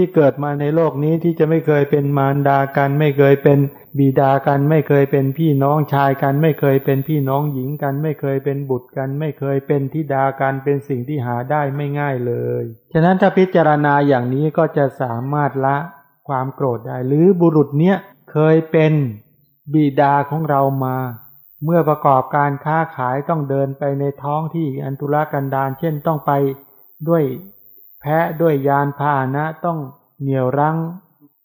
ที่เกิดมาในโลกนี้ที่จะไม่เคยเป็นมารดากัน ไม่เคยเป็นบิดากัน ไม่เคยเป็นพี่น้องชายกัน ไม่เคยเป็นพี่น้องหญิงกัน ไม่เคยเป็นบุตรกัน ไม่เคยเป็นทิดากันเป็นสิ่งที่หาได้ไม่ง่ายเลยฉะนั้นถ้าพิจารณาอย่างนี้ก็จะสามารถละความโกรธได้ หรือบุรุษเนี้ยเคยเป็นบิดาของเรามา เมื่อประกอบการค้าขายต้องเดินไปในท้องที่อันตุลกันดารเช่นต้องไปด้วย แพะด้วยยานพาหนะต้องเหนี่ยวรั้ง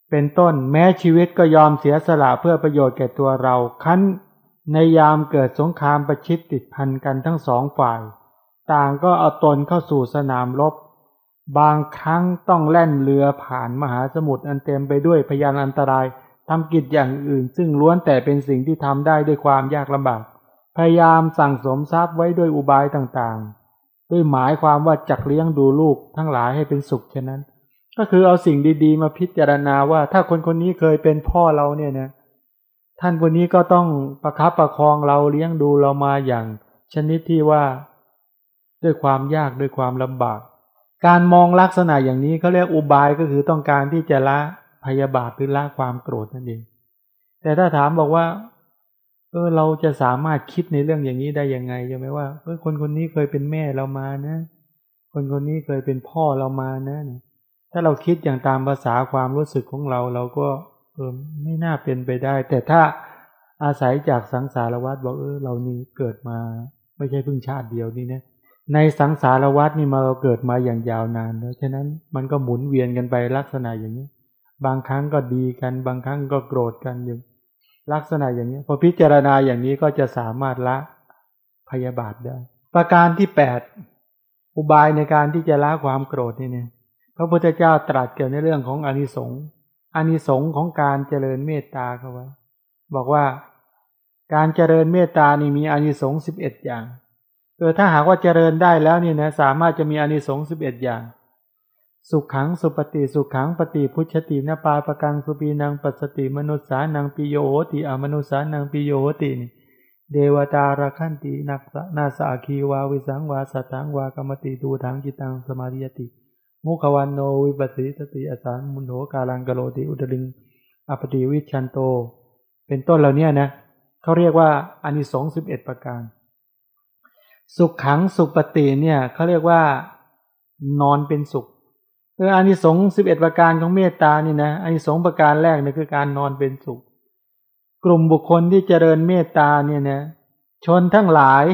เป็นต้นแม้ชีวิตก็ยอมเสียสละเพื่อประโยชน์แก่ตัวเราคั้นในยามเกิดสงครามประชิดติดพันกันทั้งสองฝ่าย ต่างก็เอาตนเข้าสู่สนามรบบางครั้งต้องแล่นเรือผ่านมหาสมุทรอันเต็มไปด้วยพยานอันตรายทำกิจอย่างอื่น ซึ่งล้วนแต่เป็นสิ่งที่ทำได้ด้วยความยากลำบาก พยายามสั่งสมทรัพย์ไว้ด้วยอุบายต่างๆ ด้วยหมายความว่าจักเลี้ยงดูลูกทั้งหลายให้เป็นสุขฉะนั้น ก็คือเอาสิ่งดี ๆ มาพิจารณาว่าถ้าคนคนนี้เคยเป็นพ่อเราเนี่ยนะท่านคนนี้ก็ต้องประคับประคองเราเลี้ยงดูเรามาอย่างชนิดที่ว่าด้วยความยากด้วยความลำบาก การมองลักษณะอย่างนี้เขาเรียกอุบายก็คือต้องการที่จะละพยาบาทหรือละความโกรธนั่นเองแต่ถ้าถามบอกว่า เออเราจะสามารถคิดในเรื่องอย่างนี้ได้ยังไงใช่ไหมว่าเออคนคนนี้เคยเป็นแม่เรามานะ คนคนนี้เคยเป็นพ่อเรามานะถ้าเราคิดอย่างตามภาษาความรู้สึกของเรา เราก็เออไม่น่าเป็นไปได้ แต่ถ้าอาศัยจากสังสารวัฏบอกเออเรานี่เกิดมาไม่ใช่เพิ่งชาติเดียวนี่นะในสังสารวัฏนี่มาเราเกิดมาอย่างยาวนานแล้วฉะนั้นมันก็หมุนเวียนกันไปลักษณะอย่างนี้ บางครั้งก็ดีกัน บางครั้งก็โกรธกันอยู่ ลักษณะอย่างนี้พอพิจารณาอย่างนี้ก็จะสามารถละพยาบาทได้ ประการที่แปดอุบายในการที่จะละความโกรธนี่เนี่ยพระพุทธเจ้าตรัสเกี่ยวในเรื่องของอนิสงส์อนิสงส์ของการเจริญเมตตาเขาไว้บอกว่าการเจริญเมตตานี่มีอนิสงส์สิบเอ็ดอย่างเออถ้าหากว่าเจริญได้แล้วนี่นะสามารถจะมีอนิสงส์สิบเอ็ดอย่าง สุขขังสุปฏิสุขขังปฏิพุชตินปาปกังสุปีนังปัสติมนุษสานังปิโยติอมนุษสานังปิโยโหติเดวตาราคันตินักนาสาคีวาวิสังวาสตังวากรรมติดูทังจิตังสมาธิยติ มุขวันโนวิปัสสิสติอสานมุนโหกาลังกโลติอุตลิงอปติวิชันโต เป็นต้นเหล่านี้นะเขาเรียกว่าอานิสงส์สิบเอ็ดประการ สุขขังสุปฏิเนี่ยเขาเรียกว่านอนเป็นสุข อออานิสงส์สิบเอ็ดประการของเมตตานี่นะอานิสงส์ประการแรกเนี่ยคือการนอนเป็นสุข กลุ่มบุคคลที่เจริญเมตตาเนี่ยนะชนทั้งหลาย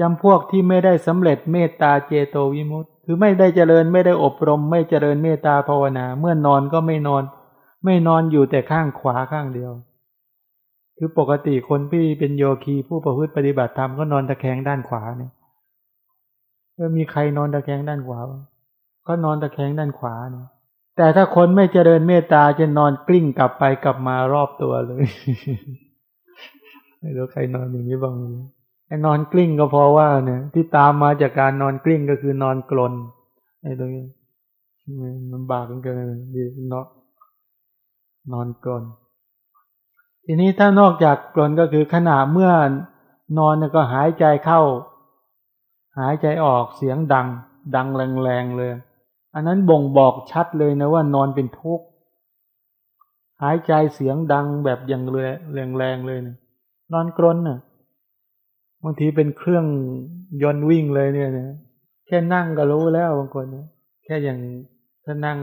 จำพวกที่ไม่ได้สำเร็จเมตตาเจโตวิมุตต์คือไม่ได้เจริญไม่ได้อบรม ไม่เจริญเมตตาภาวนา เมื่อนอนก็ไม่นอน ไม่นอนอยู่แต่ข้างขวาข้างเดียว คือปกติคนที่เป็นโยคีผู้ประพฤติปฏิบัติธรรมก็นอนตะแคงด้านขวาเนี่ยก็มีใครนอนตะแคงด้านขวาบ้าง ก็นอนตะแคงด้านขวานะแต่ถ้าคนไม่เจริญเมตตาจะนอนกลิ้งกลับไปกลับมารอบตัวเลย ไม่รู้ใครนอนอย่างนี้บ้างไอ้นอนกลิ้งก็เพราะว่าเนี่ย ที่ตามมาจากการนอนกลิ้งก็คือนอนกลนไอ้ตรงนี้มันบากเกินดีเนาะนอนกลนทีนี้ถ้านอกจากกลนก็คือขณะเมื่อนอนก็หายใจเข้า หายใจออกเสียงดัง ดังแรงๆเลย อันนั้นบ่งบอกชัดเลยนะว่านอนเป็นทุกข์หายใจเสียงดังแบบอย่างแรงแรงเลยนะนอนกรนน่ะบางทีเป็นเครื่องยนต์วิ่งเลยเนี่ยนะแค่นั่งก็รู้แล้วบางคนนะแค่อย่างถ้านั่ง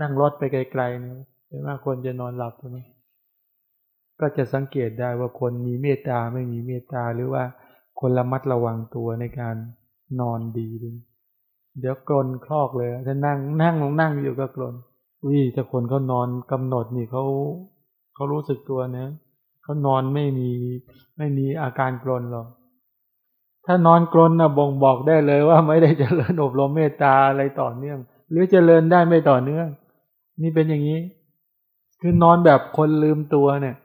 นั่งรถไปไกลๆเนี่ยเห็นว่าคนจะนอนหลับใช่ไหมก็จะสังเกตได้ว่าคนมีเมตตาไม่มีเมตตาหรือว่าคนระมัดระวังตัวในการนอนดีดี เดี๋ยวกลนคลอกเลยถ้านั่งนั่งลงนั่งอยู่ก็กลนวิถ้าคนเขานอนกำหนดนี่เขาเขารู้สึกตัวเนะเขานอนไม่มีไม่มีอาการกลนหรอกถ้านอนกลนนะบ่งบอกได้เลยว่าไม่ได้เจริญอบรมเมตตาอะไรต่อเนื่อง หรือเจริญได้ไม่ต่อเนื่อง นี่เป็นอย่างนี้ คือนอนแบบคนลืมตัวเนี่ย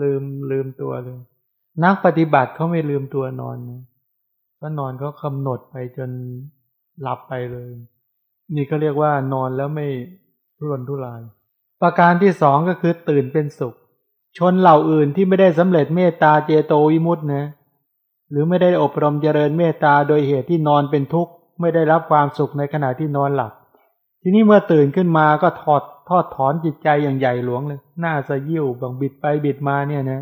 ลืมลืมตัวเลยนักปฏิบัติเขาไม่ลืมตัวนอนก็นอนเขากาหนดไปจน หลับไปเลย นี่ก็เรียกว่านอนแล้วไม่ทุรนทุราย ประการที่สองก็คือตื่นเป็นสุข ชนเหล่าอื่นที่ไม่ได้สำเร็จเมตตาเจโตวิมุตต์นะ หรือไม่ได้อบรมเจริญเมตตาโดยเหตุที่นอนเป็นทุกข์ไม่ได้รับความสุขในขณะที่นอนหลับ ทีนี้เมื่อตื่นขึ้นมาก็ถอดทอดถอนจิตใจอย่างใหญ่หลวงเลยหน้าสะยิ้วบังบิดไปบิดมาเนี่ยนะ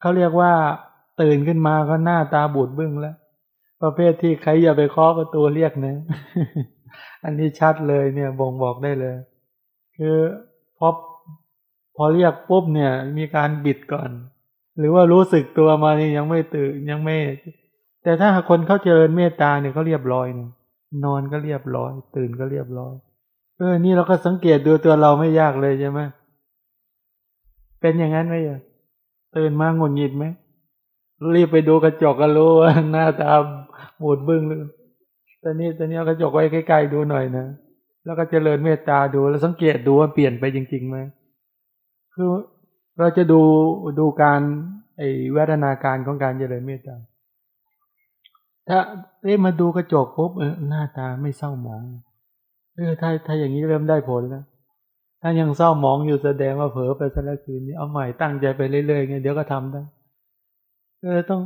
เขาเรียกว่า ตื่นขึ้นมาก็หน้าตาบูดบึ้งแล้ว ประเภทที่ใครอย่าไปเคาะประตูเรียกนะ อันนี้ชัดเลยเนี่ยบ่งบอกได้เลย คือพอพอเรียกปุ๊บเนี่ย มีการบิดก่อน หรือว่ารู้สึกตัวมานี่ยังไม่ตื่นยังไม่ แต่ถ้าคนเขาเจริญเมตตาเนี่ยเขาเรียบร้อยเนี่ยนอนก็เรียบร้อย ตื่นก็เรียบร้อยเออนี่เราก็สังเกตดูตัวเราไม่ยากเลยใช่ไหมเป็นอย่างนั้นไหมอะตื่นมาหงุดหงิดไหม รีบไปดูกระจกก็รู้ว่าหน้าตาหมูดบึ้งเลยตอนนี้ตอนนี้เอากระจกไว้ใกล้ๆดูหน่อยนะแล้วก็เจริญเมตตาดูแล้วสังเกตดูว่าเปลี่ยนไปจริงๆไหมคือเราจะดูดูการไอ้วัฒนาการของการเจริญเมตตาถ้าเอ๊ะมาดูกระจกปุ๊บเออหน้าตาไม่เศร้าหมองเออถ้าถ้าอย่างนี้เริ่มได้ผลแล้วถ้ายังเศร้าหมองอยู่แสดงว่าเผลอไปซะแล้วคืนนี้เอาใหม่ตั้งใจไปเรื่อยๆไงเดี๋ยวก็ทำได้ เออต้อง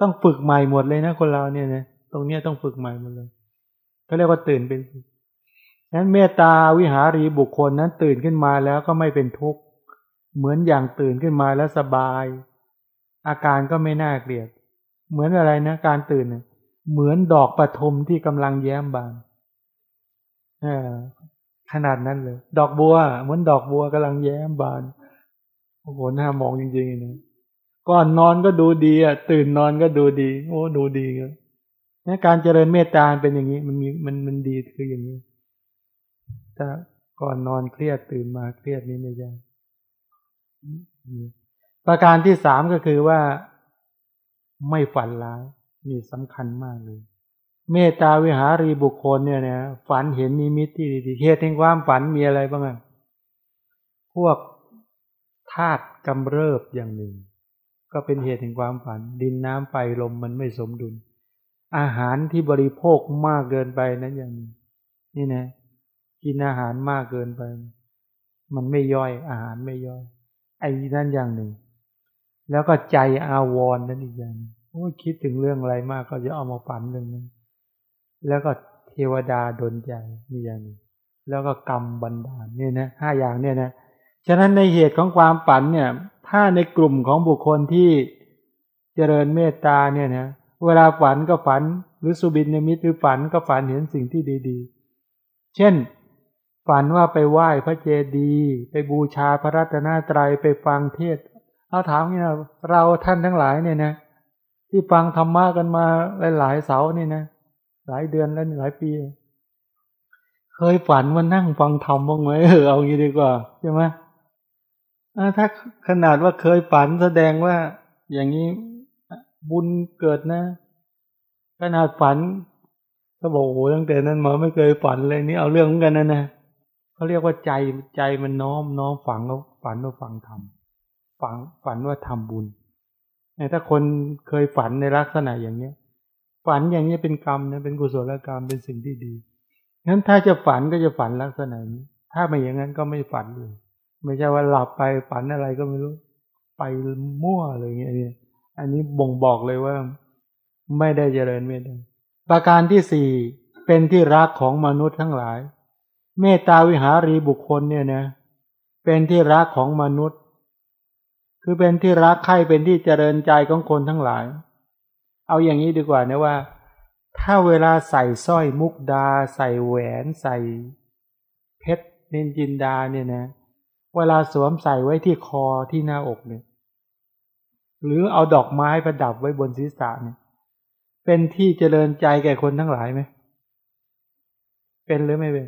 ต้องฝึกใหม่หมดเลยนะคนเราเนี่ยนะตรงเนี้ยต้องฝึกใหม่หมดเลยเขาเรียกว่าตื่นเป็นนั้นเมตตาวิหารีบุคคลนั้นตื่นขึ้นมาแล้วก็ไม่เป็นทุกข์เหมือนอย่างตื่นขึ้นมาแล้วสบาย อาการก็ไม่น่าเกลียด เหมือนอะไรนะ การตื่นเหมือนดอกปฐมที่กำลังแย้มบานอขนาดนั้นเลย ดอกบัว เหมือนดอกบัวกำลังแย้มบานโอ้โหน่ามองจริงๆนะ ก่อนนอนก็ดูดีอะ ตื่นนอนก็ดูดี โอ้ดูดีเลยนี่การเจริญเมตตาเป็นอย่างนี้ มันมีมันมันดีคืออย่างนี้ถ้าก่อนนอนเครียดตื่นมาเครียดนี่ไม่ใช่ประการที่สามก็คือว่าไม่ฝันร้ายนี่สำคัญมากเลย เมตตาวิหารีบุคคลเนี่ยนะฝันเห็นนิมิตที่ดีเหตุแห่งความฝันมีอะไรบ้างอะพวกธาตุกำเริบอย่างหนึ่ง ก็เป็นเหตุแห่งความฝัน ดินน้ำไฟลมมันไม่สมดุล อาหารที่บริโภคมากเกินไปนั้นอย่างนี้นี่นะ กินอาหารมากเกินไป มันไม่ย่อย อาหารไม่ย่อย ไอ้นั่นอย่างหนึ่ง แล้วก็ใจอาวรนั่นอีกอย่างโอ้คิดถึงเรื่องอะไรมากก็จะเอามาฝันเรื่องนั้นแล้วก็เทวดาดนใจนี่อย่างนี้แล้วก็กรรมบันดาลเนี่ยนะห้าอย่างเนี่ยนะฉะนั้นในเหตุของความฝันเนี่ย ถ้าในกลุ่มของบุคคลที่เจริญเมตตาเนี่ยนะเวลาฝันก็ฝัน หรือสุบินนมิตรหรือฝันก็ฝันเห็นสิ่งที่ดีๆ เช่น ฝันว่าไปไหว้พระเจดีย์ไปบูชาพระรัตนตรัยไปฟังเทศเอาถามเนี่ยเราท่านทั้งหลายเนี่ยนะที่ฟังธรรมะกันมาหลายๆเสานี่นะหลายเดือนแล้วหลายปี เคยฝันว่านั่งฟังธรรมบ้างไหมเออเอางี้ดีกว่าใช่ไหม ถ้าขนาดว่าเคยฝันแสดงว่าอย่างนี้บุญเกิดนะ ขนาดฝันก็บอกโอ้ตั้งแต่นั้นมาไม่เคยฝันเลยนี่เอาเรื่องเหมือนกันนะนะเขาเรียกว่าใจใจมันน้อมน้อมฝังเขาฝันว่าฟังธรรมฝันฝันว่าทำบุญถ้าคนเคยฝันในลักษณะอย่างเนี้ย ฝันอย่างนี้เป็นกรรมนะเป็นกุศลกรรมเป็นสิ่งที่ดีงั้นถ้าจะฝันก็จะฝันลักษณะนี้ ถ้าไม่อย่างนั้นก็ไม่ฝันเลย ไม่ใช่ว่าหลับไปฝันอะไรก็ไม่รู้ ไปมั่วอะไรเงี้ยอันนี้บ่งบอกเลยว่า ไม่ได้เจริญเมตตาประการที่สี่เป็นที่รักของมนุษย์ทั้งหลาย เมตตาวิหารีบุคคลเนี่ยนะ เป็นที่รักของมนุษย์ คือเป็นที่รักใครเป็นที่เจริญใจของคนทั้งหลาย เอาอย่างนี้ดีกว่านะว่า ถ้าเวลาใส่สร้อยมุกดา ใส่แหวน ใส่เพชรเนนจินดาเนี่ยนะเเวลาสวมใส่ไว้ที่คอที่หน้าอกเนี่ยหรือเอาดอกไม้ประดับไว้บนศีรษะเนี่ย เป็นที่เจริญใจแก่คนทั้งหลายไหมเป็นหรือไม่เป็น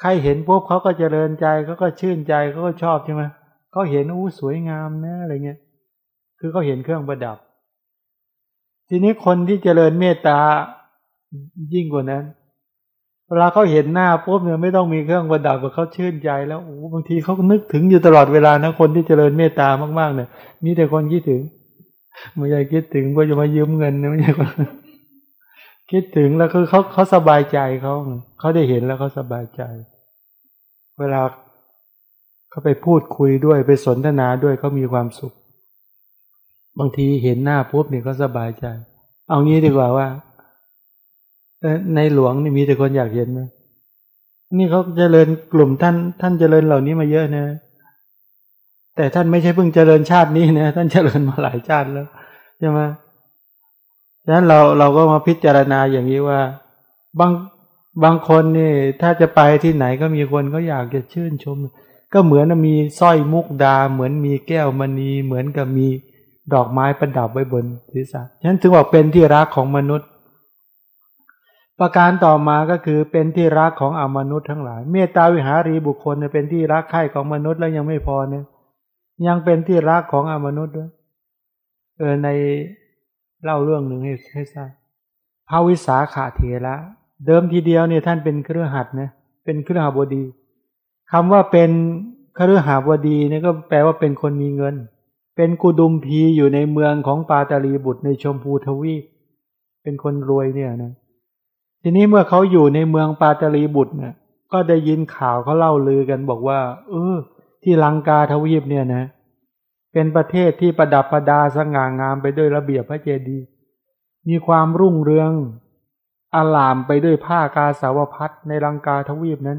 ใครเห็นปุ๊บเขาก็เจริญใจเขาก็ชื่นใจเขาก็ชอบใช่ไหมเขาเห็นอู้สวยงามนะอะไรเงี้ย คือเขาเห็นเครื่องประดับ ทีนี้คนที่เจริญเมตตายิ่งกว่านั้น เวลาเขาเห็นหน้าปุ๊บเนี่ยไม่ต้องมีเครื่องประดับเขาชื่นใจแล้วโอ้บางทีเขานึกถึงอยู่ตลอดเวลานะคนที่เจริญเมตตามากๆเนี่ยมีแต่คนคิดถึงไม่ใช่คิดถึงว่าจะมายืมเงินนะไม่ใช่คนคิดถึงแล้วคือเขาเขาสบายใจเขาเขาได้เห็นแล้วเขาสบายใจ เวลาเขาไปพูดคุยด้วยไปสนทนาด้วยเขามีความสุข บางทีเห็นหน้าปุ๊บเนี่ยก็สบายใจ เอางี้ดีกว่าว่า ในหลวงนี่มีแต่คนอยากเห็นไหมนี่เขาเจริญกลุ่มท่าน ท่านเจริญเหล่านี้มาเยอะนะ แต่ท่านไม่ใช่เพิ่งเจริญชาตินี้นะท่านเจริญมาหลายชาติแล้วใช่ไหมดังนั้นเราเราก็มาพิจารณาอย่างนี้ว่า บางบางคนนี่ถ้าจะไปที่ไหนก็มีคนก็อยากจะชื่นชม ก็เหมือนมีสร้อยมุกดา เหมือนมีแก้วมณีเหมือนกับมีดอกไม้ประดับไว้บนศีรษะฉะนั้นถึงบอกเป็นที่รักของมนุษย์ ประการต่อมาก็คือเป็นที่รักของอมนุษย์ทั้งหลาย เมตตาวิหารีบุคคลเป็นที่รักใคร่ของมนุษย์แล้วยังไม่พอเนี่ยยังเป็นที่รักของอมนุษย์ด้วย เออในเล่าเรื่องหนึ่งให้ให้ทราบพระวิสาขาเถระเดิมทีเดียวเนี่ยท่านเป็นเครือหัดนะเป็นเครือหาบดีคำว่าเป็นเครือหาบดีเนี่ยก็แปลว่าเป็นคนมีเงิน เป็นกุดุมพีอยู่ในเมืองของปาตาลีบุตรในชมพูทวีเป็นคนรวยเนี่ยนะ ทีนี้เมื่อเขาอยู่ในเมืองปาตาลีบุตรเนี่ยก็ได้ยินข่าวเขาเล่าลือกันบอกว่า เออ ที่ลังกาทวีปเนี่ยนะ เป็นประเทศที่ประดับประดาสง่างามไปด้วยระเบียบพระเจดีย์มีความรุ่งเรืองอลามไปด้วยผ้ากาสาวพัดในลังกาทวีปนั้น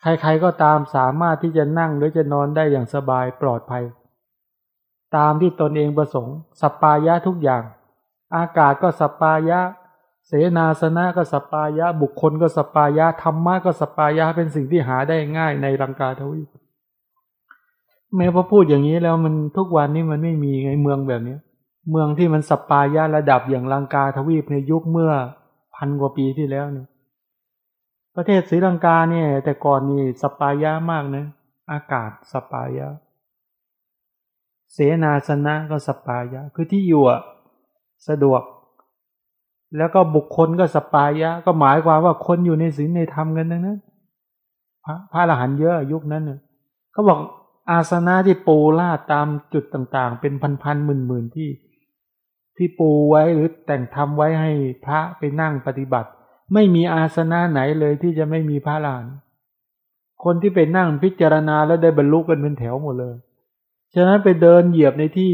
ใครๆก็ตามสามารถที่จะนั่งหรือจะนอนได้อย่างสบายปลอดภัย ตามที่ตนเองประสงค์สปายะทุกอย่าง อากาศก็สปายะ เสนาสนะก็สัปปายะ บุคคลก็สัปปายะธรรมะก็สัปปายะเป็นสิ่งที่หาได้ง่ายในลังกาทวีปแม้พอพูดอย่างนี้แล้วมันทุกวันนี้มันไม่มีไงเมืองแบบนี้เมืองที่มันสัปปายะระดับอย่างลังกาทวีปในยุคเมื่อพันกว่าปีที่แล้วเนี่ยประเทศศรีลังกาเนี่ย แต่ก่อนนี่สัปปายะมากนะอากาศสัปปายะ เสนาสนะก็สัปปายะ คือที่อยู่สะดวก แล้วก็บุคคลก็สปายะ ก็หมายความว่าคนอยู่ในศีลในธรรมกันนั้นนะพระพระอรหันต์เยอะยุคนั้นเนี่ยเขาบอกอาสนะที่ปูลาดตามจุดต่างๆ เป็นพันๆหมื่นๆที่ที่ปูไว้หรือแต่งทำไว้ให้พระไปนั่งปฏิบัติ ไม่มีอาสนะไหนเลยที่จะไม่มีพระลาน คนที่ไปนั่งพิจารณาแล้วได้บรรลุกันเป็นแถวหมดเลย ฉะนั้นไปเดินเหยียบในที่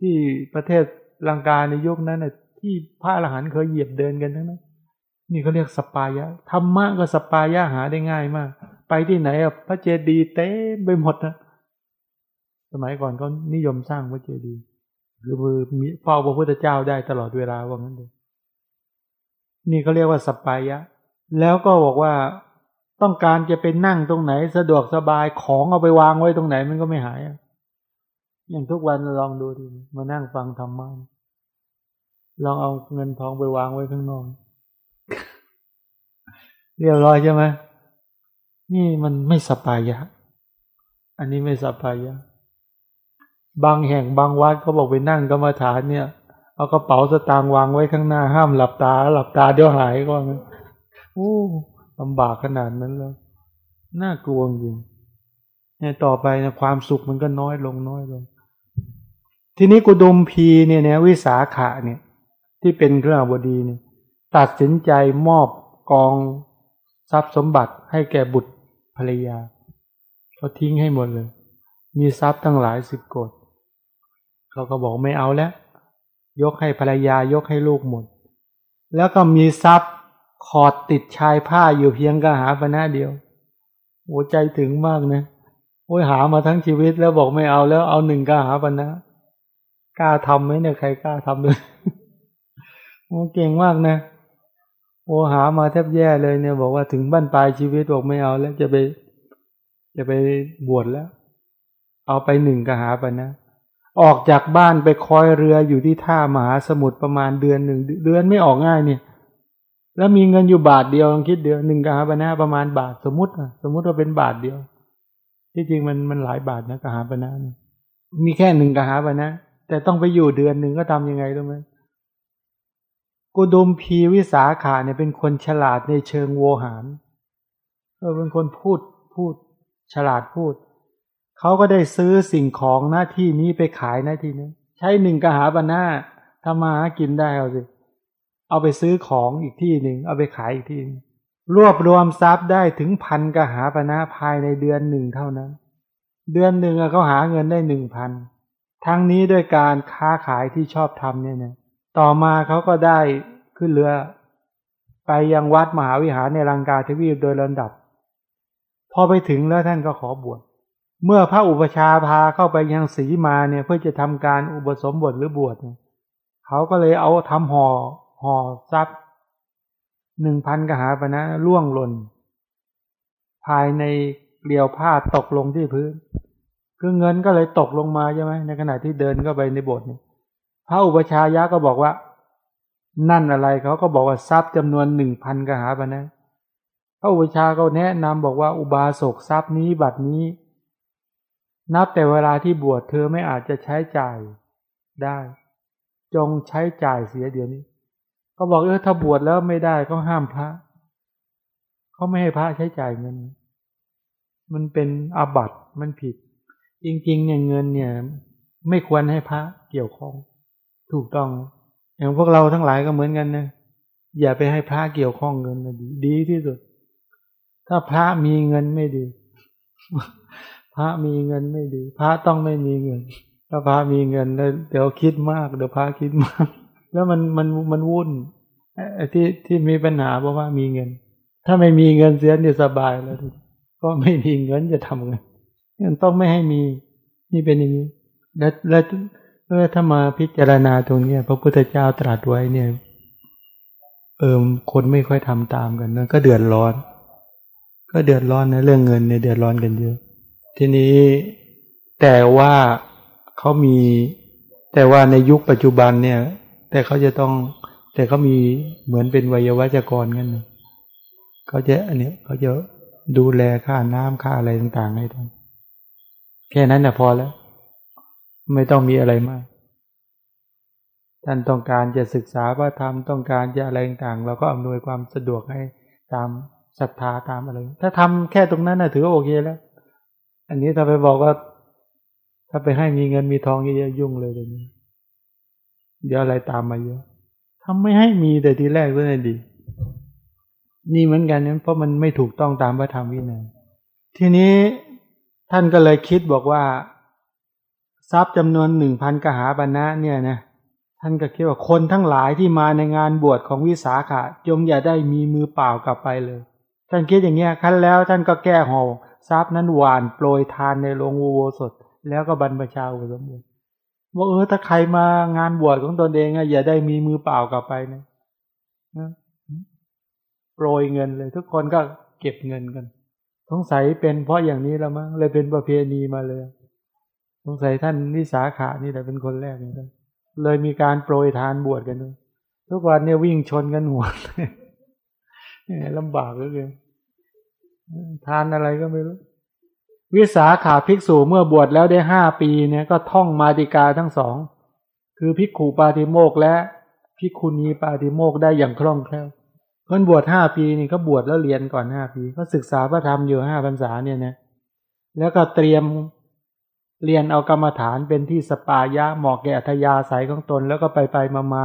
ที่ประเทศลังกาในยุคนั้นน่ะ ที่พระอรหันต์เคยเหยียบเดินกันทั้งนั้นนี่เขาเรียกสัปปายะธรรมะก็สัปปายะหาได้ง่ายมาก ไปที่ไหนอะพระเจดีย์เต็มไปหมดนะสมัยก่อนก็นิยมสร้างพระเจดีย์คือเหมือนมีเฝ้าพระพุทธเจ้าได้ตลอดเวลาว่างั้นเลยนี่เขาเรียกว่าสัปปายะ แล้วก็บอกว่าต้องการจะไปนั่งตรงไหน สะดวกสบายของเอาไปวางไว้ตรงไหนมันก็ไม่หายอย่างทุกวันลองดูดิมานั่งฟังธรรมะ ลองเอาเงินทองไปวางไว้ข้างนอก เรียบร้อยใช่ไหมนี่มันไม่สปายะ อันนี้ไม่สปายะ บางแห่งบางวัดเขาบอกไปนั่งกรรมฐานเนี่ย เอากระเป๋าสตางค์วางไว้ข้างหน้า ห้ามหลับตา หลับตาเดี๋ยวหายก็งั้นโอ้ลำบากขนาดนั้นแล้วน่ากลัวจริงเนี่ยต่อไปนะความสุขมันก็น้อยลงน้อยลง ทีนี้กุดุมพีเนี่ยเนี่ยวิสาขะเนี่ย ที่เป็นเครื่องบดีเนี่ยตัดสินใจมอบกองทรัพย์สมบัติให้แก่บุตรภรรยาเขาทิ้งให้หมดเลย มีทรัพย์ตั้งหลายสิบโกดเขาก็บอกไม่เอาแล้ว ยกให้ภรรยายกให้ลูกหมด แล้วก็มีทรัพย์ขอดติดชายผ้าอยู่เพียงกระหาปณะเดียวโอ้ใจถึงมากนะโอ้ยหามาทั้งชีวิตแล้วบอกไม่เอาแล้วเอาหนึ่งกระหาปณะกล้าทำไหมเนี่ยใครกล้าทำเลย โอ้เก่งมากนะ โอ้หามาแทบแย่เลยเนี่ย บอกว่าถึงบ้านปลายชีวิตบอกไม่เอาแล้วจะไป จะไปบวชแล้ว เอาไปหนึ่งกะหาปณะออกจากบ้านไปคอยเรืออยู่ที่ท่ามหาสมุทรประมาณเดือนหนึ่งเดือนไม่ออกง่ายเนี่ย แล้วมีเงินอยู่บาทเดียวลองคิดเดือนหนึ่งกหาปณะประมาณบาทสมมติอะสมมติว่าเป็นบาทเดียว ที่จริงมันมันหลายบาทนะกหาปณะเนี่ยมีแค่หนึ่งกหาปณะแต่ต้องไปอยู่เดือนหนึ่งก็ทำยังไงรู้ไหม กุดุมพีวิสาขาเนี่ยเป็นคนฉลาดในเชิงโวหารเออเป็นคนพูดพูดฉลาดพูด เขาก็ได้ซื้อสิ่งของหน้าที่นี้ไปขายหน้าที่นี้ใช้หนึ่งกหาปณะทำมาหากินได้เอาสิ เอาไปซื้อของอีกที่หนึ่งเอาไปขายอีกที่รวบรวมทรัพย์ได้ถึงพันกหาปณะภายในเดือนหนึ่งเท่านั้น เดือนหนึ่งเขาหาเงินได้หนึ่งพันทั้งนี้ด้วยการค้าขายที่ชอบทำเนี่ยนะ ต่อมาเขาก็ได้ขึ้นเรือ ไปยังวัดมหาวิหารในลังกาทวีปโดยลำดับ พอไปถึงแล้วท่านก็ขอบวชเมื่อพระอุปชาพาเข้าไปยังสีมาเนี่ยเพื่อจะทำการอุปสมบทหรือบวชเขาก็เลยเอาทำห่อห่อทรัพย์หนึ่งพันกหาปณะล่วงหล่น ภายในเกลียวผ้าตกลงที่พื้น คือเงินก็เลยตกลงมาใช่ไหมในขณะที่เดินเข้าไปในโบสถ์เนี่ย พระอุปชายะก็บอกว่า นั่นอะไรเขาก็บอกว่าทรัพย์จำนวนหนึ่งพันกหาปณะพระอุปชาก็แนะนำบอกว่าอุบาสกทรัพย์นี้บัตรนี้ นับแต่เวลาที่บวชเธอไม่อาจจะใช้จ่ายได้ จงใช้จ่ายเสียเดี๋ยวนี้ ก็บอกเออถ้าบวชแล้วไม่ได้ก็ห้ามพระเขาไม่ให้พระใช้จ่ายเงิน มันเป็นอาบัติมันผิด จริงๆเนี่ยเงินเนี่ย ไม่ควรให้พระเกี่ยวข้อง ถูกต้อง อย่างพวกเราทั้งหลายก็เหมือนกันนะอย่าไปให้พระเกี่ยวข้องเงินนะดีดีที่สุด ถ้าพระมีเงินไม่ดี พระมีเงินไม่ดี พระต้องไม่มีเงิน ถ้าพระมีเงินแล้วเดี๋ยวคิดมาก เดี๋ยวพระคิดมาก แล้วมันมันมันวุ่นที่ที่มีปัญหาเพราะว่ามีเงิน ถ้าไม่มีเงินเสียเนี่ยสบายแล้วก็ไม่มีเงินจะทำไงมันต้องไม่ให้มีนี่เป็นอย่างนี้ แล้วแล้ว เออถ้ามาพิจารณาตรงนี้พระพุทธเจ้าตรัสไว้เนี่ย เออคนไม่ค่อยทำตามกันนะก็เดือดร้อน ก็เดือดร้อนนะเรื่องเงินเนี่ยเดือดร้อนกันเยอะ ทีนี้แต่ว่าเขามี แต่ว่าในยุคปัจจุบันเนี่ย แต่เขาจะต้อง แต่เขามีเหมือนเป็นวัยวัจกรกันเขาจะอันนี้เขาจะดูแลค่าน้ำค่าอะไรต่างๆให้ทั้งแค่นั้นนะพอแล้ว ไม่ต้องมีอะไรมาก ท่านต้องการจะศึกษาพระธรรมต้องการจะอะไรต่างๆเราก็อำนวยความสะดวกให้ตามศรัทธาตามอะไร ถ้าทำแค่ตรงนั้นนะถือว่าโอเคแล้ว อันนี้ถ้าไปบอกว่า ถ้าไปให้มีเงินมีทองเยอะๆยุ่งเลยเดี๋ยนี้ เดี๋ยวอะไรตามมาเยอะทำไม่ให้มีแต่ทีแรกก็ได้ดี นี่เหมือนกันนั้นเพราะมันไม่ถูกต้องตามพระธรรมวินัยทีนี้ท่านก็เลยคิดบอกว่า ทรัพย์จำนวนหนึ่งพันกหาบรรณะเนี่ยนะท่านก็คิดว่าคนทั้งหลายที่มาในงานบวชของวิสาขะจงอย่าได้มีมือเปล่ากลับไปเลย ท่านคิดอย่างเงี้ยขั้นแล้วท่านก็แก้ห่อทรัพย์นั้นหวานโปรยทานในโรงอุโสถแล้วก็บรรพชาอุสมบทว่าเออถ้าใครมางานบวชของตนเองอะอย่าได้มีมือเปล่ากลับไปนะโปรยเงินเลย ทุกคนก็เก็บเงินกันสงสัยเป็นเพราะอย่างนี้แล้วมั้งเลยเป็นประเพณีมาเลย งสัยท่านนิสาขานี่แหละเป็นคนแรกเลยเลยมีการโปรยทานบวชกันด้วยทุกวันเนี่ยวิ่งชนกันหัวเลำบากเลยทานอะไรก็ไม่รู้ วิสาขาภิกษุเมื่อบวชแล้วได้ห้าปีเนี่ย ก็ท่องมาติกาทั้งสอง คือภิกขุปาติโมกและภิกขุณีปาติโมกได้อย่างคล่องแคล่วคนบวชห้าปีนี่ก็บวชแล้วเรียนก่อนห้าปี ก็ศึกษาพระธรรมอยู่ห้าพรรษาเนี่ยนะแล้วก็เตรียม เรียนเอากรรมฐานเป็นที่สปายะเหมาะแก่อัธยาศัยของตนแล้วก็ไปไปมามา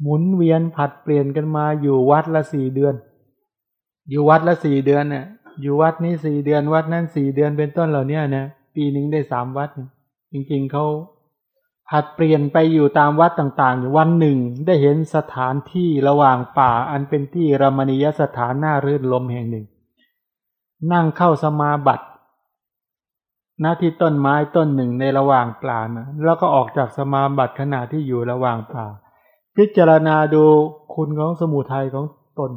หมุนเวียนผัดเปลี่ยนกันมาอยู่วัดละสี่เดือน อยู่วัดละสี่เดือนเนี่ยอยู่วัดนี้สี่เดือนวัดนั้นสี่เดือนเป็นต้นเหล่านี้นะปีหนึ่งได้สามวัด จริงๆเขาผัดเปลี่ยนไปอยู่ตามวัดต่างๆอยู่วันหนึ่งได้เห็นสถานที่ระหว่างป่าอันเป็นที่รมณียสถานหน่ารื่นลมแห่งหนึ่ง นั่งเข้าสมาบัติ หน้าที่ต้นไม้ต้นหนึ่งในระหว่างป่านะแล้วก็ออกจากสมาบัติขณะที่อยู่ระหว่างป่า พิจารณาดูคุณของสมุทัยของตน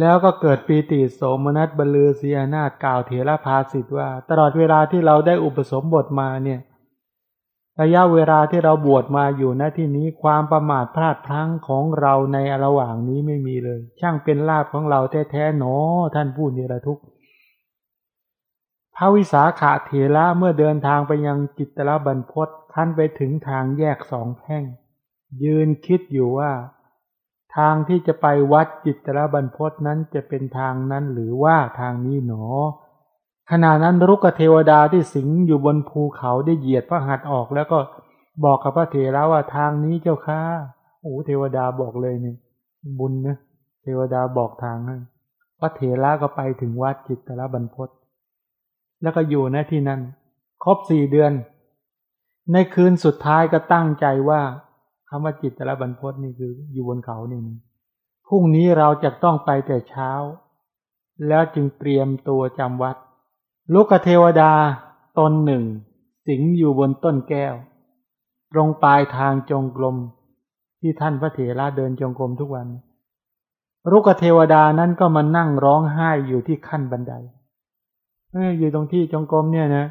แล้วก็เกิดปีติโสมนัสบลือเสียนาฏกล่าวเถระภาสิทธว่า ตลอดเวลาที่เราได้อุปสมบทมาเนี่ยระยะเวลาที่เราบวชมาอยู่ณที่นี้ความประมาทพลาดพลั้งของเราในระหว่างนี้ไม่มีเลย ช่างเป็นลาภของเราแท้ๆหนอท่านผู้นิรทุกข์ พระวิสาขาเถระเมื่อเดินทางไปยังจิตตะบรรพศขั้นไปถึงทางแยกสองแพ่ง ยืนคิดอยู่ว่า ทางที่จะไปวัดจิตรบรรพศนั้นจะเป็นทางนั้นหรือว่าทางนี้หนอ ขณะนั้นรุกเทวดาที่สิงอยู่บนภูเขาได้เหยียดพระหัตถ์ออกแล้วก็บอกกับพระเถระว่าทางนี้เจ้าค่ะโอ้เทวดาบอกเลยนี่บุญนะเทวดาบอกทางให้พระเถระก็ไปถึงวัดจิตรบรรพศ แล้วก็อยู่ณที่นั้น ครบสี่เดือน ในคืนสุดท้ายก็ตั้งใจว่าคำว่าจิตแต่ละบรรพตนี่คืออยู่บนเขานี่พรุ่งนี้เราจะต้องไปแต่เช้า แล้วจึงเตรียมตัวจำวัด ลูกเทวดาตนหนึ่ง สิงอยู่บนต้นแก้ว ตรงปลายทางจงกรมที่ท่านพระเถระเดินจงกรมทุกวันลูกเทวดานั้นก็มานั่งร้องไห้อยู่ที่ขั้นบันได อยู่ตรงที่จงกรมเนี่ยนะ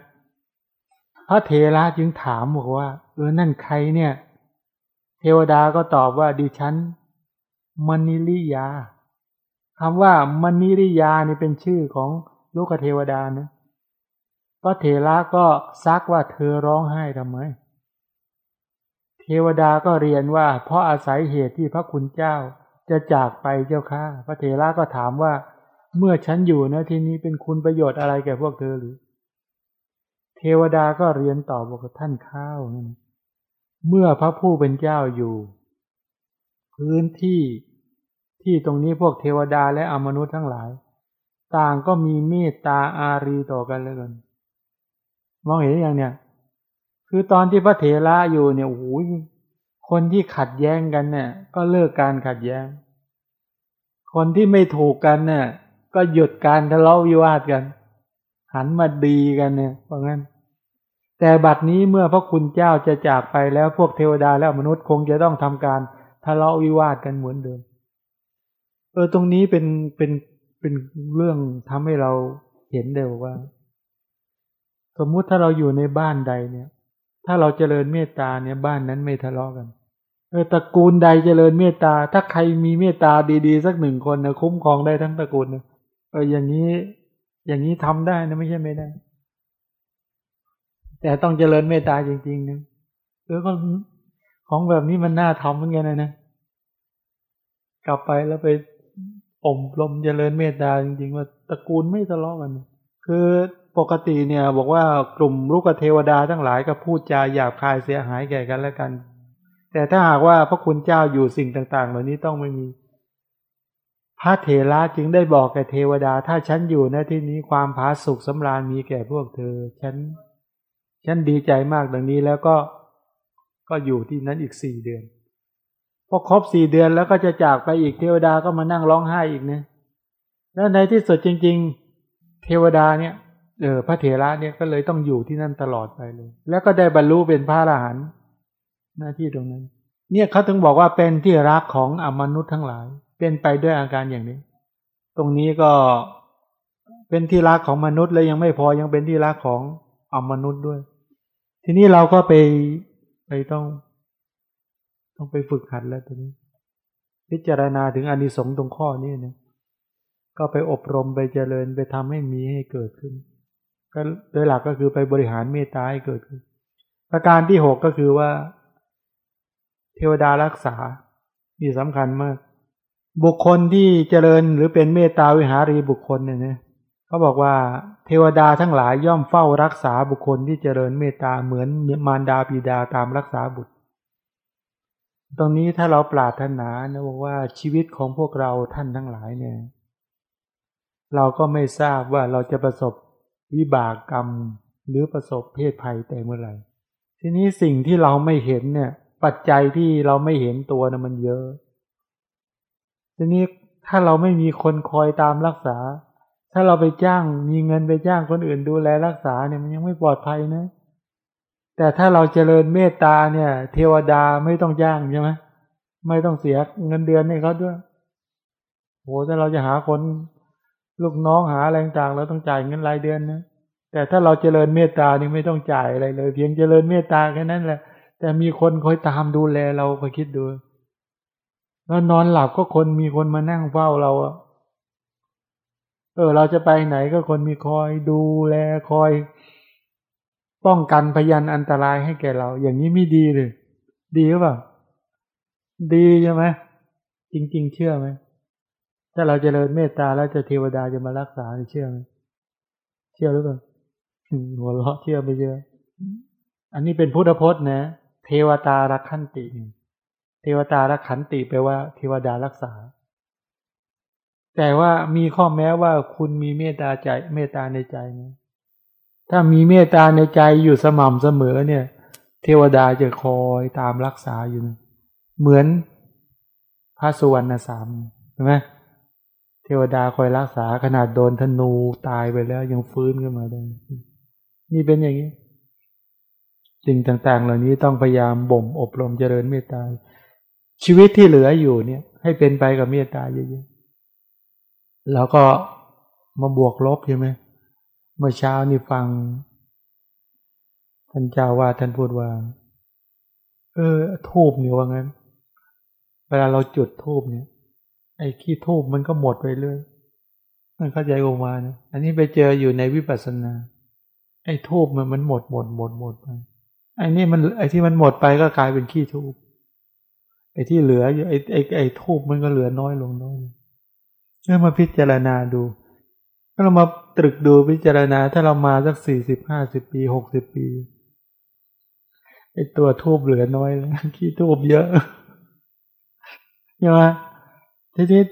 พระเถระจึงถามบอกว่า เออนั่นใครเนี่ย เทวดาก็ตอบว่าดิฉันมณิริยาคำว่ามณิริยานี่เป็นชื่อของลูกเทวดานะพระเถระก็ซักว่าเธอร้องไห้ทำไม เทวดาก็เรียนว่า เพราะอาศัยเหตุที่พระคุณเจ้าจะจากไปเจ้าค่ะพระเถระก็ถามว่า เมื่อฉันอยู่นะที่นี้เป็นคุณประโยชน์อะไรแก่พวกเธอหรือ เทวดาก็เรียนตอบบอกท่านข้าวเมื่อพระผู้เป็นเจ้าอยู่ พื้นที่ที่ตรงนี้พวกเทวดาและอมนุษย์ทั้งหลาย ต่างก็มีเมตตาอารีต่อกันเลยกันมองเห็นอย่างเนี้ยคือตอนที่พระเถระอยู่เนี่ยโอ้โหคนที่ขัดแย้งกันเนี่ย ก็เลิกการขัดแย้ง คนที่ไม่ถูกกันเนี่ย ก็หยุดการทะเลาะวิวาทกัน หันมาดีกันเนี่ยเพราะงั้น แต่บัดนี้เมื่อพระคุณเจ้าจะจากไปแล้วพวกเทวดาและมนุษย์คงจะต้องทำการทะเลาะวิวาทกันเหมือนเดิม เออตรงนี้เป็นเป็นเป็นเรื่องทำให้เราเห็นได้ว่า สมมุติถ้าเราอยู่ในบ้านใดเนี่ย ถ้าเราเจริญเมตตาเนี่ยบ้านนั้นไม่ทะเลาะกันเออตระกูลใดเจริญเมตตา ถ้าใครมีเมตตาดีๆ สักหนึ่งคนนะคุ้มครองได้ทั้งตระกูลนะ เอออย่างนี้ อย่างนี้ทำได้นะไม่ใช่ไม่ได้ แต่ต้องเจริญเมตตาจริงๆนะเออก็ของแบบนี้มันน่าทำเหมือนกันนะนะกลับไปแล้วไปอมลมเจริญเมตตาจริงๆ ว่าตระกูลไม่ทะเลาะกัน คือปกติเนี่ย บอกว่ากลุ่มลูกเทวดาทั้งหลายก็พูดจาหยาบคายเสียหายแก่กันและกัน แต่ถ้าหากว่าพระคุณเจ้าอยู่สิ่งต่าง ๆ เหล่านี้ต้องไม่มี พระเถระจึงได้บอกแก่เทวดา ถ้าฉันอยู่ในที่นี้ความผาสุกสำราญมีแก่พวกเธอ ฉัน ฉันดีใจมากดังนี้แล้วก็ก็อยู่ที่นั้นอีกสี่เดือนพอครบสี่เดือนแล้วก็จะจากไปอีกเทวดาก็มานั่งร้องไห้อีกเนี่ยแล้วในที่สุดจริง ๆ เทวดาเนี่ยเออพระเถระเนี่ยก็เลยต้องอยู่ที่นั่นตลอดไปเลย แล้วก็ได้บรรลุเป็นพระอรหันต์หน้าที่ตรงนั้น เนี่ยเขาถึงบอกว่าเป็นที่รักของอมนุษย์ทั้งหลาย เป็นไปด้วยอาการอย่างนี้ ตรงนี้ก็เป็นที่รักของมนุษย์แล้วยังไม่พอยังเป็นที่รักของอมนุษย์ด้วย ทีนี้เราก็ไปไปต้อง ต้องไปฝึกหัดแล้วตอนนี้ พิจารณาถึงอนิสงส์ตรงข้อนี้นะก็ไปอบรมไปเจริญไปทำให้มีให้เกิดขึ้น ก็โดยหลักก็คือไปบริหารเมตตาให้เกิดขึ้น ประการที่หกก็คือว่า เทวดารักษานี่สำคัญมาก บุคคลที่เจริญหรือเป็นเมตตาวิหารีบุคคลเนี่ยนะเขาบอกว่าเทวดาทั้งหลายย่อมเฝ้ารักษาบุคคลที่เจริญเมตตาเหมือนมารดาบิดาตามรักษาบุตร ตรงนี้ถ้าเราปรารถนานะบอกว่าชีวิตของพวกเราท่านทั้งหลายเนี่ย เราก็ไม่ทราบว่าเราจะประสบวิบากกรรมหรือประสบเพศภัยแต่เมื่อไหร่ทีนี้สิ่งที่เราไม่เห็นเนี่ย ปัจจัยที่เราไม่เห็นตัวนะมันเยอะ ทีนี้ถ้าเราไม่มีคนคอยตามรักษา ถ้าเราไปจ้างมีเงินไปจ้างคนอื่นดูแลรักษาเนี่ยมันยังไม่ปลอดภัยนะ แต่ถ้าเราเจริญเมตตาเนี่ย เทวดาไม่ต้องจ้างใช่ไหมไม่ต้องเสียเงินเดือนให้เขาด้วยโหถ้าเราจะหาคนลูกน้องหาอะไรต่างเราต้องจ่ายเงินรายเดือนนะแต่ถ้าเราเจริญเมตตานี่ไม่ต้องจ่ายอะไรเลย เพียงเจริญเมตตาแค่นั้นแหละ แต่มีคนคอยตามดูแลเราไปคิดดู แล้วนอนหลับก็คนมีคนมานั่งเฝ้าเราอะเออ เราจะไปไหนก็คนมีคอยดูแลคอย ป้องกันพยันอันตรายให้แก่เรา อย่างนี้ไม่ดีเลยดีหรือเปล่าดีใช่ไหมจริง ๆ เชื่อไหมถ้าเราจเจริญเมตตาแล้วจะเทวดาจะมารักษาเชื่อไหมเชื่อหรือเปล่าหัวเราะเชื่อไปเยอะอันนี้เป็นพุทธพจน์นะ เทวตารักขันติ เทวตารักขันติแปลว่าเทวดารักษา แต่ว่ามีข้อแม้ว่าคุณมีเมตตาใจ เมตตาในใจนะถ้ามีเมตตาในใจอยู่สม่ำเสมอเนี่ย เทวดาจะคอยตามรักษาอยู่เหมือนพระสุวรรณสามใช่ไหมเทวดาคอยรักษาขนาดโดนธนูตายไปแล้วยังฟื้นขึ้นมาได้นี่เป็นอย่างนี้สิ่งต่างๆ เหล่านี้ต้องพยายามบ่มอบรมเจริญเมตตา ชีวิตที่เหลืออยู่เนี่ย ให้เป็นไปกับเมตตาเยอะๆแล้วก็มาบวกลบใช่ไหมเมื่อเช้านี่ฟัง ท่านเจ้าว่าท่านพูดว่า เออทูบเนี่ยว่างั้น เวลาเราจุดทูบเนี่ย ไอ้ขี้ทูบมันก็หมดไปเรื่อยมันเข้าใจออกมานะอันนี้ไปเจออยู่ในวิปัสสนา ไอ้ทูบมันมันหมดหมดหมดหมดไปไอ้นี่มันไอ้ที่มันหมดไปก็กลายเป็นขี้ทูบ ไอ้ที่เหลืออยู่ไอ้ไอ้ไอ้ทูบมันก็เหลือน้อยลงน้อยเมื่อมาพิจารณาดู ถ้าเรามาตรึกดูพิจารณา ถ้าเรามาสักสี่สิบห้าสิบปีหกสิบปีไอ้ตัวทูบเหลือน้อยแล้วขี้ทูบเยอะใช่ไหมทีนี้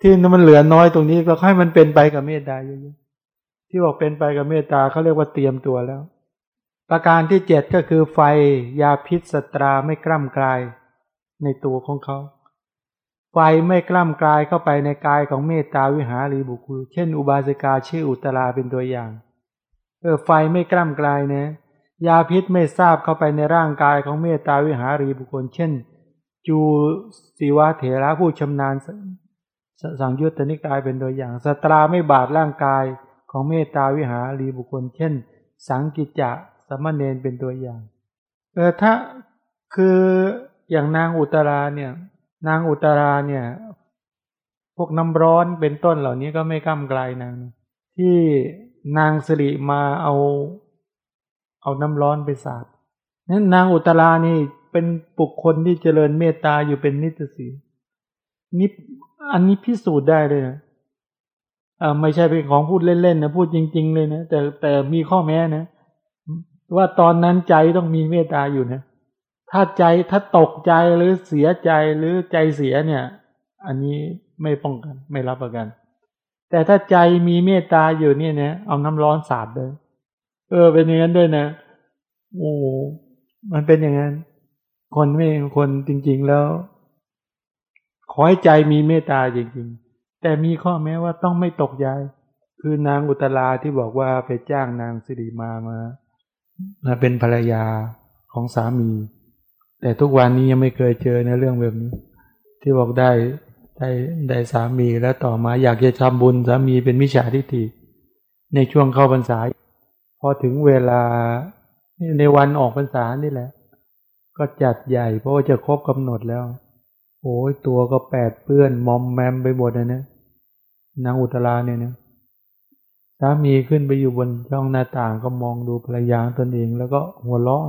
ที่มันเหลือน้อยตรงนี้เราให้มันเป็นไปกับเมตตาเยอะๆที่บอกเป็นไปกับเมตตาเขาเรียกว่าเตรียมตัวแล้ว ประการที่เจ็ดก็คือไฟยาพิษสตราไม่กล้ำกลาย ในตัวของเขา ไฟไม่กล้ำกลายเข้าไปในกายของเมตตาวิหารีบุคคลเช่น อุบาสิกาชื่ออุตราเป็นตัวอย่าง เออไฟไม่กล้ำกลายนะ ยาพิษไม่ทราบเข้าไปในร่างกายของเมตตาวิหารีบุคคล เช่น จูสีวะเถระผู้ชำนาญสังยุตตนิกายเป็นตัวอย่างสตราไม่บาดร่างกายของเมตตาวิหารีบุคคล เช่น สังกิจจะสมณเณรเป็นตัวอย่าง เออถ้าคือ อย่างนางอุตราเนี่ย นางอุตราเนี่ย พวกน้ำร้อนเป็นต้นเหล่านี้ก็ไม่ก้ามไกลนาง ที่นางสิริมาเอา เอาน้ำร้อนไปสาดนั้นนางอุตรานี่เป็นบุคคลที่เจริญเมตตาอยู่เป็นนิสสีนี่อันนี้พิสูจน์ได้เลยนะอ่าไม่ใช่เป็นของพูดเล่นๆนะพูดจริง ๆ เลยนะแต่แต่มีข้อแม้นะว่าตอนนั้นใจต้องมีเมตตาอยู่นะ ถ้าใจถ้าตกใจหรือเสียใจหรือใจเสียเนี่ย อันนี้ไม่ป้องกัน ไม่รับประกัน แต่ถ้าใจมีเมตตาอยู่เนี่ยนะเอาน้ำร้อนสาดเลยเออ เป็นอย่างนั้นด้วยนะโอ้มันเป็นอย่างนั้น คนไม่คนจริง ๆ แล้วขอให้ใจมีเมตตาจริงๆ แต่มีข้อแม้ว่าต้องไม่ตกใจ คือนางอุตลาที่บอกว่าไปจ้างนางสิริมามา เป็นภรรยาของสามี แต่ทุกวันนี้ยังไม่เคยเจอในเรื่องแบบนี้ ที่บอกได้ได้ได้สามีแล้วต่อมาอยากจะทำบุญสามีเป็นมิจฉาทิฏฐิในช่วงเข้าพรรษาพอถึงเวลาในวันออกพรรษานี่แหละ ก็จัดใหญ่เพราะว่าจะครบกำหนดแล้วโอ้ยตัวก็แปดเปื้อนมอมแมมไปหมดนะเนี่ยนางอุตราเนี่ยนะสามีขึ้นไปอยู่บนช่องหน้าต่างก็มองดูภรรยาตนเอง แล้วก็หัวเราะ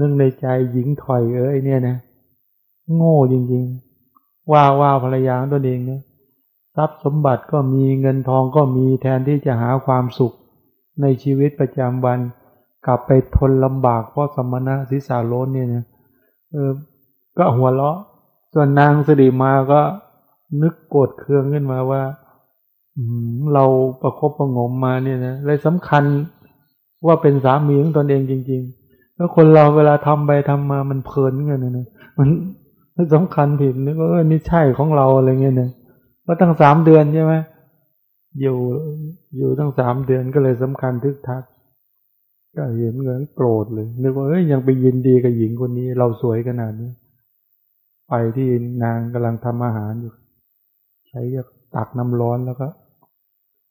นึกในใจหญิงถอยเอ้ยเนี่ยนะ โง่จริงๆ ว่าว่าภรรยาตนเองเนี่ยทรัพย์สมบัติก็มีเงินทองก็มีแทนที่จะหาความสุขในชีวิตประจำวัน กลับไปทนลำบากเพราะสมณะสิสาโลนเนี่ยนะเออ ก็หัวเราะ ส่วนนางสิริมาก็นึกโกรธเคืองขึ้นมาว่าเราประคบประงมมาเนี่ยนะเลยสำคัญว่าเป็นสามีของตนเองจริง ๆ แล้วคนเราเวลาทำไปทำมามันเพลินเงี้ยนะมันมันสำคัญผิดนึกว่าเออนี่ใช่ของเราอะไรเงี้ยเนะว่าตั้งสามเดือนใช่ไหมอยู่อยู่ตั้งสามเดือนก็เลยสำคัญทึกทัก ก็เห็นเงินโกรธเลยนึกว่าเอ้ยยังไปยินดีกับหญิงคนนี้ เราสวยขนาดนี้ ไปที่นางกำลังทำอาหารอยู่ ใช้ตักน้ำร้อนแล้วก็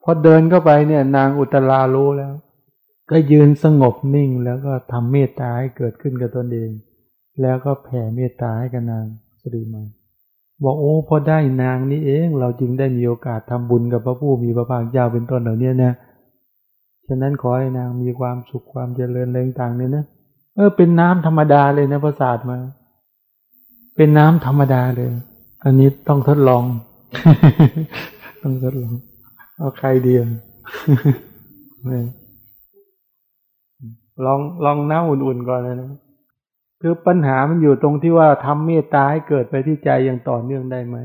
พอเดินเข้าไปเนี่ย นางอุตลารู้แล้ว ก็ยืนสงบนิ่งแล้วก็ทำเมตตาให้เกิดขึ้นกับตนเอง แล้วก็แผ่เมตตาให้กับนางสรีมาบอกโอ้พอได้นางนี้เอง เราจึงได้มีโอกาสทำบุญกับพระผู้มีพระภาคเจ้าเป็นต้นเหล่านี้นะฉะนั้นขอให้นางมีความสุขความเจริญเรื่องต่างเนี่ยนะเออเป็นน้ำธรรมดาเลยนะพระศาสตร์มา เป็นน้ำธรรมดาเลย อันนี้ต้องทดลอง ต้องทดลองเอาใครเดียว ลองลองน้ำอุ่นๆก่อนเลยนะคือปัญหามันอยู่ตรงที่ว่าทำเมตตาให้เกิดไปที่ใจอย่างต่อเนื่องได้ไหม